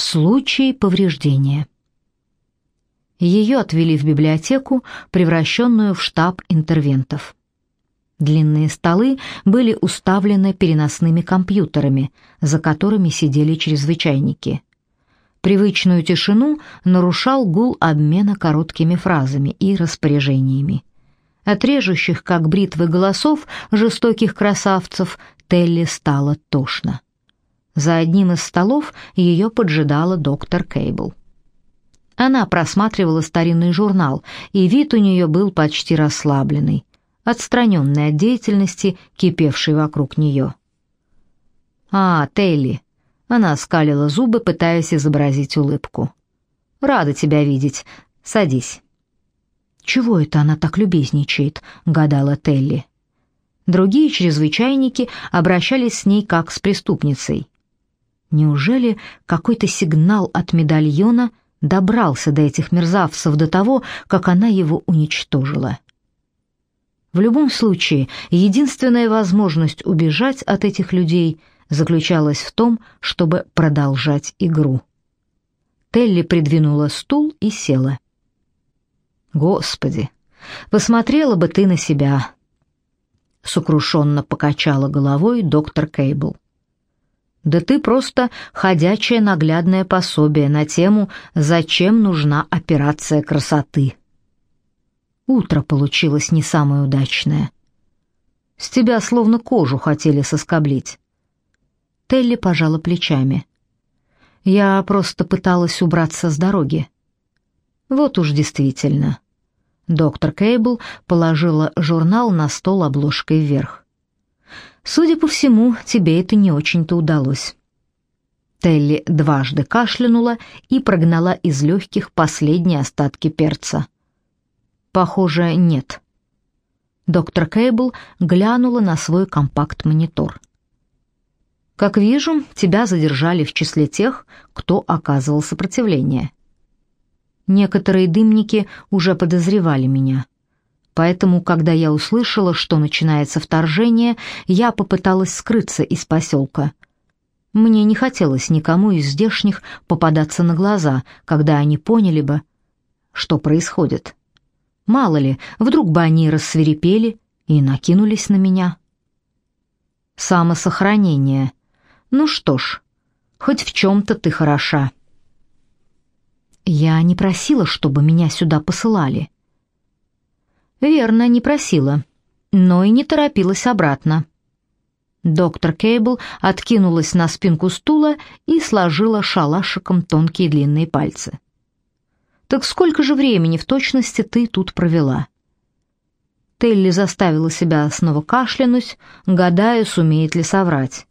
в случае повреждения. Ее отвели в библиотеку, превращенную в штаб интервентов. Длинные столы были уставлены переносными компьютерами, за которыми сидели чрезвычайники. Привычную тишину нарушал гул обмена короткими фразами и распоряжениями. От режущих, как бритвы голосов, жестоких красавцев Телли стало тошно. За одним из столов ее поджидала доктор Кейбл. Она просматривала старинный журнал, и вид у нее был почти расслабленный отстраненной от деятельности, кипевшей вокруг нее. «А, Телли!» Она скалила зубы, пытаясь изобразить улыбку. «Рада тебя видеть. Садись». «Чего это она так любезничает?» — гадала Телли. Другие чрезвычайники обращались с ней как с преступницей. Неужели какой-то сигнал от медальона добрался до этих мерзавцев до того, как она его уничтожила? В любом случае, единственная возможность убежать от этих людей заключалась в том, чтобы продолжать игру. Телли придвинула стул и села. «Господи, посмотрела бы ты на себя!» Сокрушенно покачала головой доктор Кейбл. «Да ты просто ходячее наглядное пособие на тему «Зачем нужна операция красоты?» Утро получилось не самое удачное. С тебя словно кожу хотели соскоблить. Телли пожала плечами. Я просто пыталась убраться с дороги. Вот уж действительно. Доктор Кейбл положила журнал на стол обложкой вверх. Судя по всему, тебе это не очень-то удалось. Телли дважды кашлянула и прогнала из легких последние остатки перца. Похоже, нет. Доктор Кейбл глянула на свой компакт-монитор. Как вижу, тебя задержали в числе тех, кто оказывал сопротивление. Некоторые дымники уже подозревали меня. Поэтому, когда я услышала, что начинается вторжение, я попыталась скрыться из поселка. Мне не хотелось никому из здешних попадаться на глаза, когда они поняли бы, что происходит. Мало ли, вдруг бы они рассверепели и накинулись на меня. Самосохранение. Ну что ж, хоть в чем-то ты хороша. Я не просила, чтобы меня сюда посылали. Верно, не просила, но и не торопилась обратно. Доктор Кейбл откинулась на спинку стула и сложила шалашиком тонкие длинные пальцы. Так сколько же времени в точности ты тут провела? Телли заставила себя снова кашлянуть, гадая, сумеет ли соврать.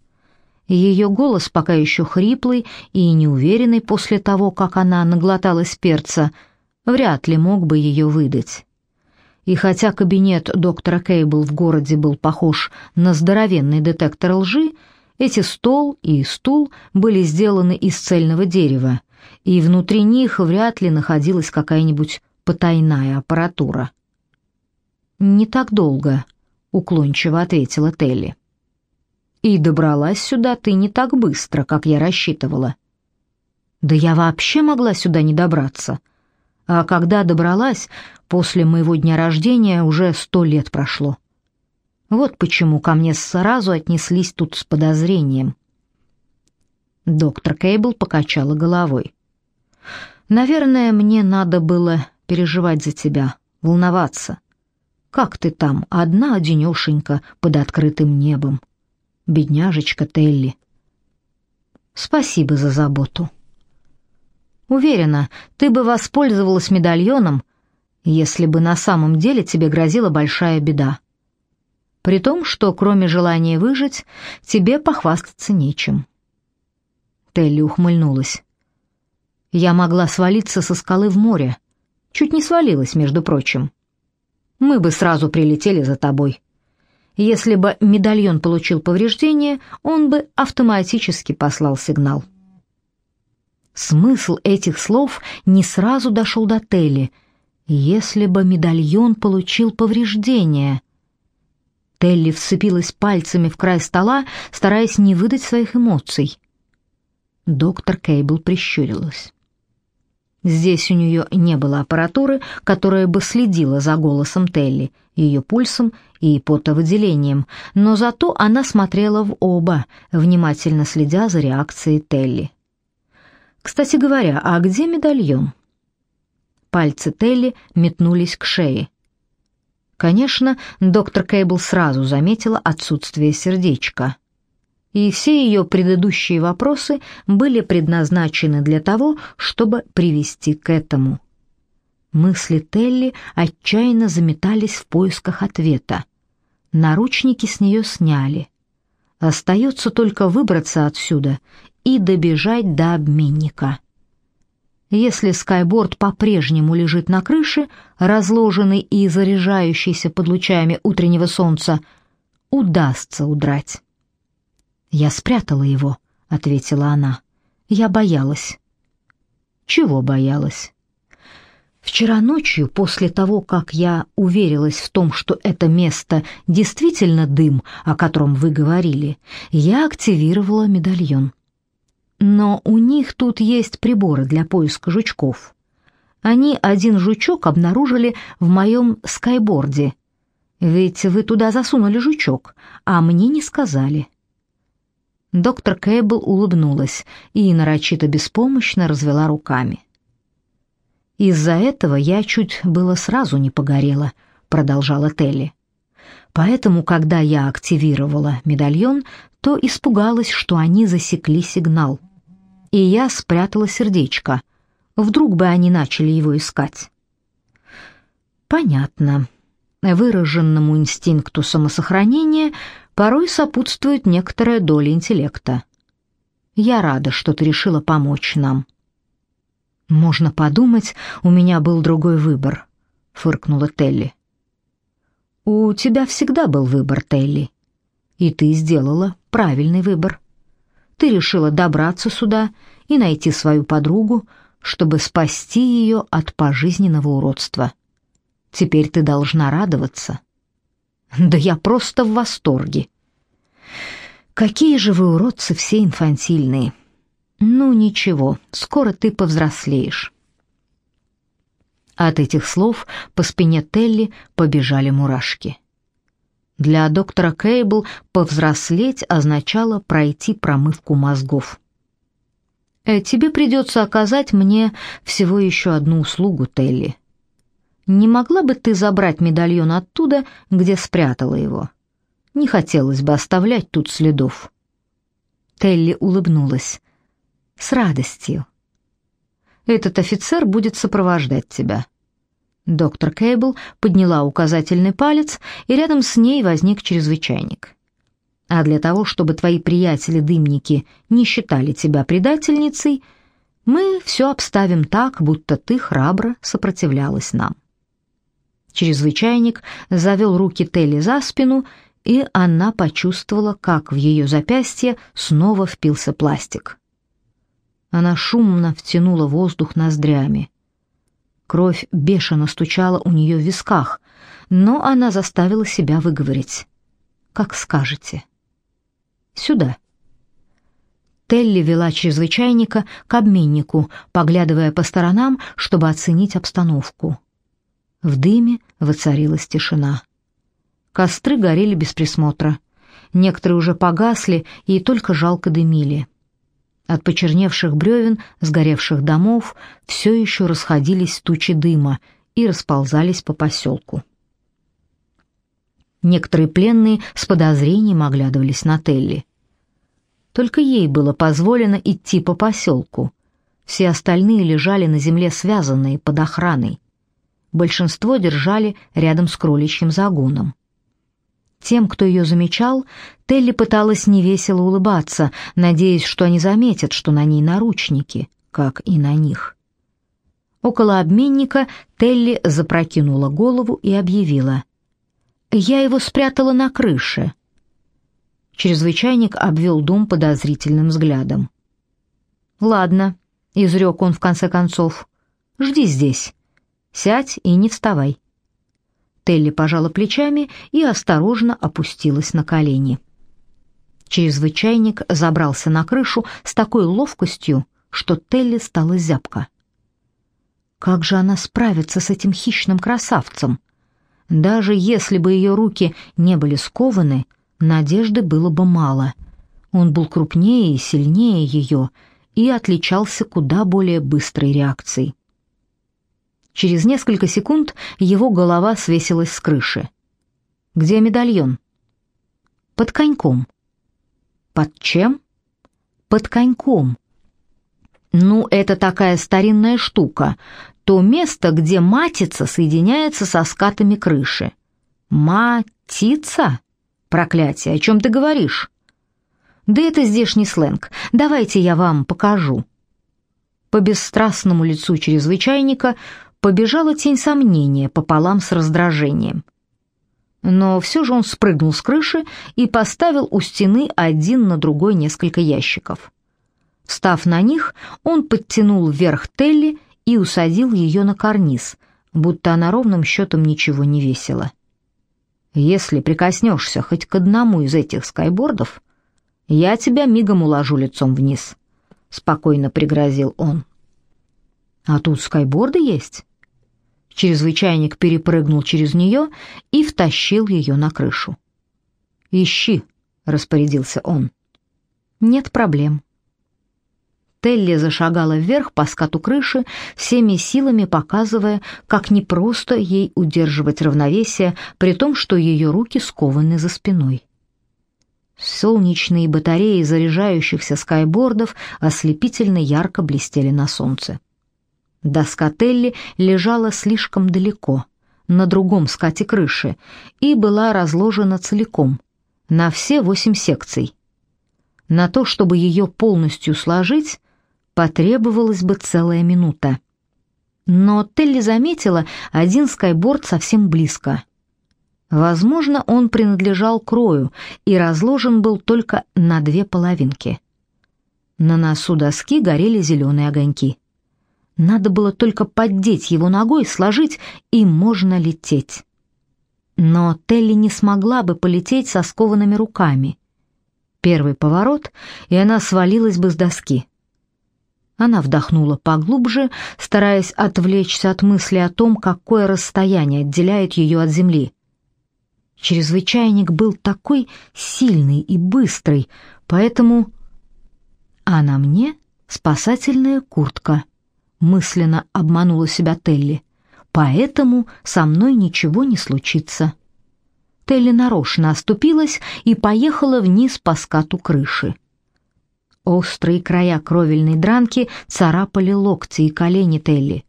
Ее голос, пока еще хриплый и неуверенный после того, как она наглоталась перца, вряд ли мог бы ее выдать. И хотя кабинет доктора Кейбл в городе был похож на здоровенный детектор лжи, эти стол и стул были сделаны из цельного дерева, и внутри них вряд ли находилась какая-нибудь потайная аппаратура. «Не так долго», — уклончиво ответила Телли. «И добралась сюда ты не так быстро, как я рассчитывала». «Да я вообще могла сюда не добраться. А когда добралась, после моего дня рождения уже сто лет прошло. Вот почему ко мне сразу отнеслись тут с подозрением». Доктор Кейбл покачала головой. Наверное, мне надо было переживать за тебя, волноваться. Как ты там, одна одинешенька под открытым небом? Бедняжечка Телли. Спасибо за заботу. Уверена, ты бы воспользовалась медальоном, если бы на самом деле тебе грозила большая беда. При том, что кроме желания выжить, тебе похвастаться нечем. Телли ухмыльнулась. Я могла свалиться со скалы в море. Чуть не свалилась, между прочим. Мы бы сразу прилетели за тобой. Если бы медальон получил повреждение, он бы автоматически послал сигнал. Смысл этих слов не сразу дошел до Телли. Если бы медальон получил повреждение... Телли вцепилась пальцами в край стола, стараясь не выдать своих эмоций. Доктор Кейбл прищурилась. Здесь у нее не было аппаратуры, которая бы следила за голосом Телли, ее пульсом и потовыделением, но зато она смотрела в оба, внимательно следя за реакцией Телли. «Кстати говоря, а где медальон?» Пальцы Телли метнулись к шее. Конечно, доктор Кейбл сразу заметила отсутствие сердечка. И все ее предыдущие вопросы были предназначены для того, чтобы привести к этому. Мысли Телли отчаянно заметались в поисках ответа. Наручники с нее сняли. Остается только выбраться отсюда и добежать до обменника. Если скайборд по-прежнему лежит на крыше, разложенный и заряжающийся под лучами утреннего солнца, удастся удрать. «Я спрятала его», — ответила она. «Я боялась». «Чего боялась?» Вчера ночью, после того, как я уверилась в том, что это место действительно дым, о котором вы говорили, я активировала медальон. Но у них тут есть приборы для поиска жучков. Они один жучок обнаружили в моем скайборде. Ведь вы туда засунули жучок, а мне не сказали. Доктор Кейбл улыбнулась и нарочито беспомощно развела руками. Из-за этого я чуть было сразу не погорела, продолжала Телли. Поэтому, когда я активировала медальон, то испугалась, что они засекли сигнал и я спрятала сердечко. Вдруг бы они начали его искать. Понятно. Выраженному инстинкту самосохранения порой сопутствует некоторая доля интеллекта. Я рада, что ты решила помочь нам. Можно подумать, у меня был другой выбор, фыркнула Телли. У тебя всегда был выбор, Телли, и ты сделала правильный выбор. Ты решила добраться сюда и найти свою подругу, чтобы спасти ее от пожизненного уродства. Теперь ты должна радоваться. Да я просто в восторге. Какие же вы уродцы все инфантильные. Ну ничего, скоро ты повзрослеешь. От этих слов по спине Телли побежали мурашки. Для доктора Кейбл повзрослеть означало пройти промывку мозгов. «Э, «Тебе придется оказать мне всего еще одну услугу, Телли. Не могла бы ты забрать медальон оттуда, где спрятала его? Не хотелось бы оставлять тут следов». Телли улыбнулась. «С радостью. Этот офицер будет сопровождать тебя». Доктор Кейбл подняла указательный палец, и рядом с ней возник чрезвычайник. А для того, чтобы твои приятели-дымники не считали тебя предательницей, мы все обставим так, будто ты храбро сопротивлялась нам. Чрезвычайник завел руки Телли за спину, и она почувствовала, как в ее запястье снова впился пластик. Она шумно втянула воздух ноздрями. Кровь бешено стучала у нее в висках, но она заставила себя выговорить. «Как скажете». «Сюда». Телли вела чрезвычайника к обменнику, поглядывая по сторонам, чтобы оценить обстановку. В дыме воцарилась тишина. Костры горели без присмотра. Некоторые уже погасли и только жалко дымили. От почерневших бревен, сгоревших домов все еще расходились тучи дыма и расползались по поселку. Некоторые пленные с подозрением оглядывались на Телли. Только ей было позволено идти по поселку. Все остальные лежали на земле связанные под охраной. Большинство держали рядом с кроличьим загоном. Тем, кто ее замечал, Телли пыталась невесело улыбаться, надеясь, что они заметят, что на ней наручники, как и на них. Около обменника Телли запрокинула голову и объявила. «Я его спрятала на крыше». Чрезвычайник обвел дом подозрительным взглядом. «Ладно», — изрек он в конце концов, — «жди здесь. Сядь и не вставай». Телли пожала плечами и осторожно опустилась на колени. Чрезвычайник забрался на крышу с такой ловкостью, что Телли стала зябко. Как же она справится с этим хищным красавцем? Даже если бы ее руки не были скованы, надежды было бы мало. Он был крупнее и сильнее ее и отличался куда более быстрой реакцией. Через несколько секунд его голова свесилась с крыши. «Где медальон?» «Под коньком». «Под чем?» «Под коньком». «Ну, это такая старинная штука, то место, где матица соединяется со скатами крыши». «Матица?» «Проклятие, о чем ты говоришь?» «Да это здешний сленг. Давайте я вам покажу». По бесстрастному лицу чрезвычайника побежала тень сомнения пополам с раздражением. Но все же он спрыгнул с крыши и поставил у стены один на другой несколько ящиков. Встав на них, он подтянул вверх Телли и усадил ее на карниз, будто она ровным счетом ничего не весила. «Если прикоснешься хоть к одному из этих скайбордов, я тебя мигом уложу лицом вниз», — спокойно пригрозил он. «А тут скайборды есть?» Чрезвычайник перепрыгнул через нее и втащил ее на крышу. «Ищи», — распорядился он. «Нет проблем». Телли зашагала вверх по скату крыши, всеми силами показывая, как непросто ей удерживать равновесие, при том, что ее руки скованы за спиной. Солнечные батареи заряжающихся скайбордов ослепительно ярко блестели на солнце. Доска Телли лежала слишком далеко, на другом скате крыши, и была разложена целиком, на все восемь секций. На то, чтобы ее полностью сложить, потребовалась бы целая минута. Но Телли заметила один скайборд совсем близко. Возможно, он принадлежал крою и разложен был только на две половинки. На носу доски горели зеленые огоньки. Надо было только поддеть его ногой, сложить, и можно лететь. Но Телли не смогла бы полететь со скованными руками. Первый поворот, и она свалилась бы с доски. Она вдохнула поглубже, стараясь отвлечься от мысли о том, какое расстояние отделяет ее от земли. Чрезвычайник был такой сильный и быстрый, поэтому... А на мне спасательная куртка мысленно обманула себя Телли. Поэтому со мной ничего не случится. Телли нарочно оступилась и поехала вниз по скату крыши. Острые края кровельной дранки царапали локти и колени Телли.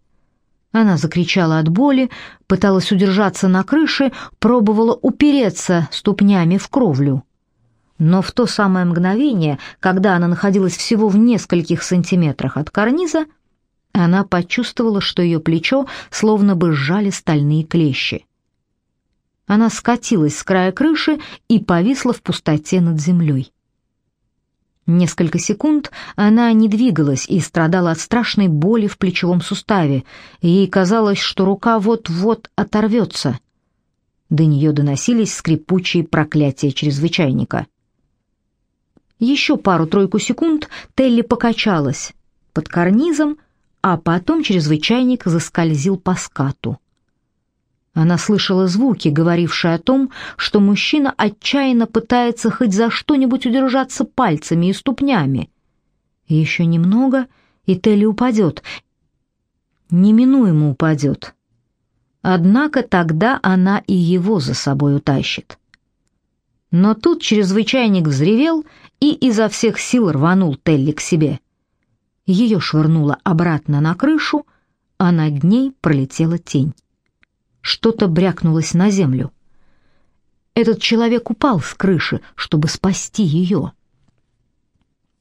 Она закричала от боли, пыталась удержаться на крыше, пробовала упереться ступнями в кровлю. Но в то самое мгновение, когда она находилась всего в нескольких сантиметрах от карниза, она почувствовала, что ее плечо словно бы сжали стальные клещи. Она скатилась с края крыши и повисла в пустоте над землей. Несколько секунд она не двигалась и страдала от страшной боли в плечевом суставе. Ей казалось, что рука вот-вот оторвется. До нее доносились скрипучие проклятия чрезвычайника. Еще пару-тройку секунд Телли покачалась. Под карнизом — а потом чрезвычайник заскользил по скату. Она слышала звуки, говорившие о том, что мужчина отчаянно пытается хоть за что-нибудь удержаться пальцами и ступнями. Еще немного, и Телли упадет. Неминуемо упадет. Однако тогда она и его за собой утащит. Но тут чрезвычайник взревел и изо всех сил рванул Телли к себе. Ее швырнуло обратно на крышу, а над ней пролетела тень. Что-то брякнулось на землю. Этот человек упал с крыши, чтобы спасти ее.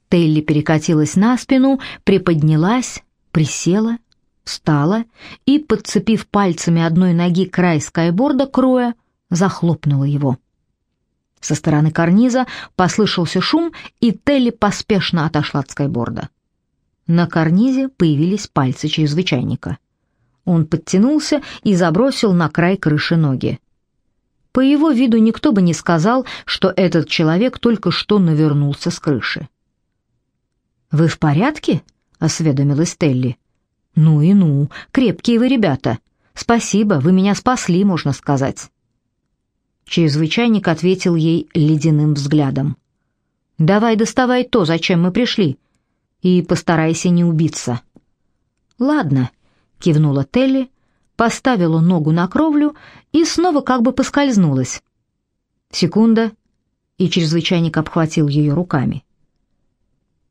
Телли перекатилась на спину, приподнялась, присела, встала и, подцепив пальцами одной ноги край скайборда кроя, захлопнула его. Со стороны карниза послышался шум, и Телли поспешно отошла от скайборда. На карнизе появились пальцы чрезвычайника. Он подтянулся и забросил на край крыши ноги. По его виду никто бы не сказал, что этот человек только что навернулся с крыши. «Вы в порядке?» — осведомилась Телли. «Ну и ну, крепкие вы ребята. Спасибо, вы меня спасли, можно сказать». Чрезвычайник ответил ей ледяным взглядом. «Давай доставай то, зачем мы пришли, и постарайся не убиться». «Ладно», — кивнула Телли, поставила ногу на кровлю и снова как бы поскользнулась. Секунда, и чрезвычайник обхватил ее руками.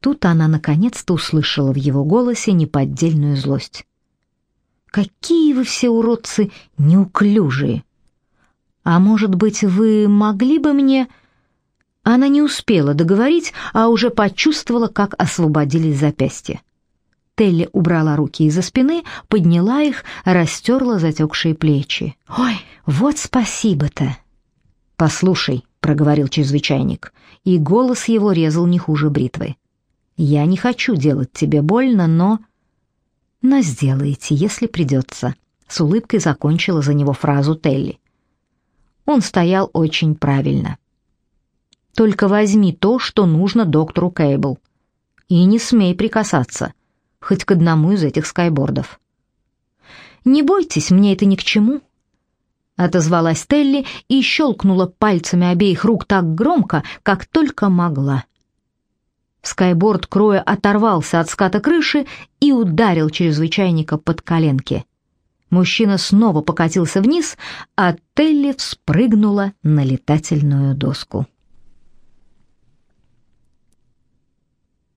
Тут она наконец-то услышала в его голосе неподдельную злость. «Какие вы все уродцы неуклюжие!» А может быть, вы могли бы мне Она не успела договорить, а уже почувствовала, как освободились запястья. Телли убрала руки из-за спины, подняла их, растерла затекшие плечи. «Ой, вот спасибо-то!» «Послушай», — проговорил чрезвычайник, и голос его резал не хуже бритвы. «Я не хочу делать тебе больно, но...» «Но сделаете, если придется», — с улыбкой закончила за него фразу Телли. Он стоял очень правильно. Только возьми то, что нужно доктору Кейбл, и не смей прикасаться, хоть к одному из этих скайбордов. Не бойтесь, мне это ни к чему, отозвалась Телли и щелкнула пальцами обеих рук так громко, как только могла. Скайборд Кроя оторвался от ската крыши и ударил чрезвычайника под коленки. Мужчина снова покатился вниз, а Телли вспрыгнула на летательную доску.